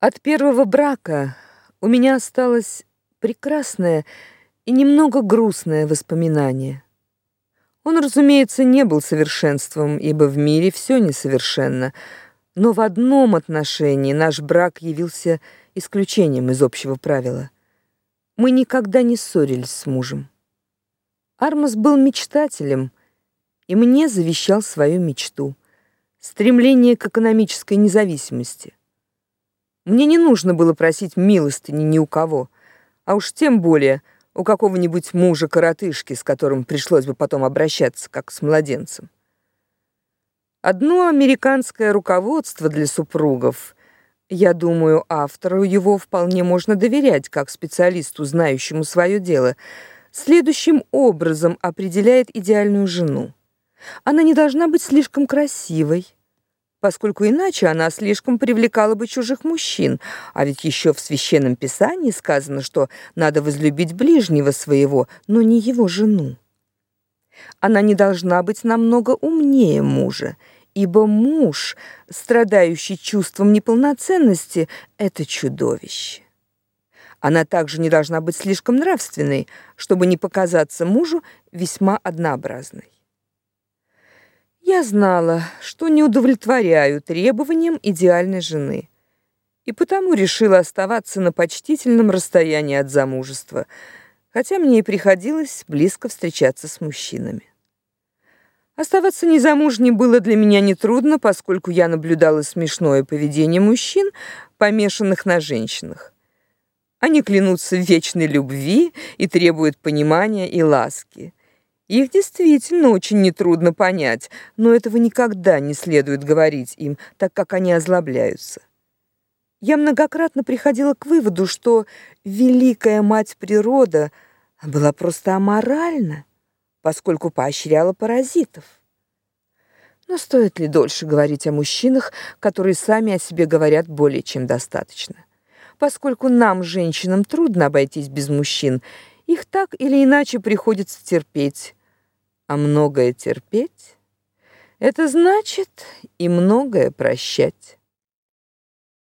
От первого брака у меня осталось прекрасное и немного грустное воспоминание. Он, разумеется, не был совершенством, ибо в мире все несовершенно, но в одном отношении наш брак явился исключением из общего правила. Мы никогда не ссорились с мужем. Армас был мечтателем, и мне завещал свою мечту стремление к экономической независимости. Мне не нужно было просить милостыни ни у кого, а уж тем более у какого-нибудь мужа-коротышки, с которым пришлось бы потом обращаться как с младенцем. Одно американское руководство для супругов. Я думаю, автору его вполне можно доверять как специалисту, знающему свое дело. Следующим образом определяет идеальную жену. Она не должна быть слишком красивой, поскольку иначе она слишком привлекала бы чужих мужчин, а ведь еще в священном писании сказано, что надо возлюбить ближнего своего, но не его жену. Она не должна быть намного умнее мужа, ибо муж, страдающий чувством неполноценности, это чудовище. Она также не должна быть слишком нравственной, чтобы не показаться мужу весьма однообразной. Я знала, что не удовлетворяю требованиям идеальной жены, и потому решила оставаться на почтительном расстоянии от замужества, хотя мне и приходилось близко встречаться с мужчинами. Оставаться незамужней было для меня нетрудно, поскольку я наблюдала смешное поведение мужчин, помешанных на женщинах. Они клянутся в вечной любви и требуют понимания и ласки. Их действительно очень нетрудно понять, но этого никогда не следует говорить им, так как они озлобляются. Я многократно приходила к выводу, что великая мать природа была просто аморальна, поскольку поощряла паразитов. Но стоит ли дольше говорить о мужчинах, которые сами о себе говорят более чем достаточно? Поскольку нам, женщинам, трудно обойтись без мужчин, их так или иначе приходится терпеть а многое терпеть это значит и многое прощать.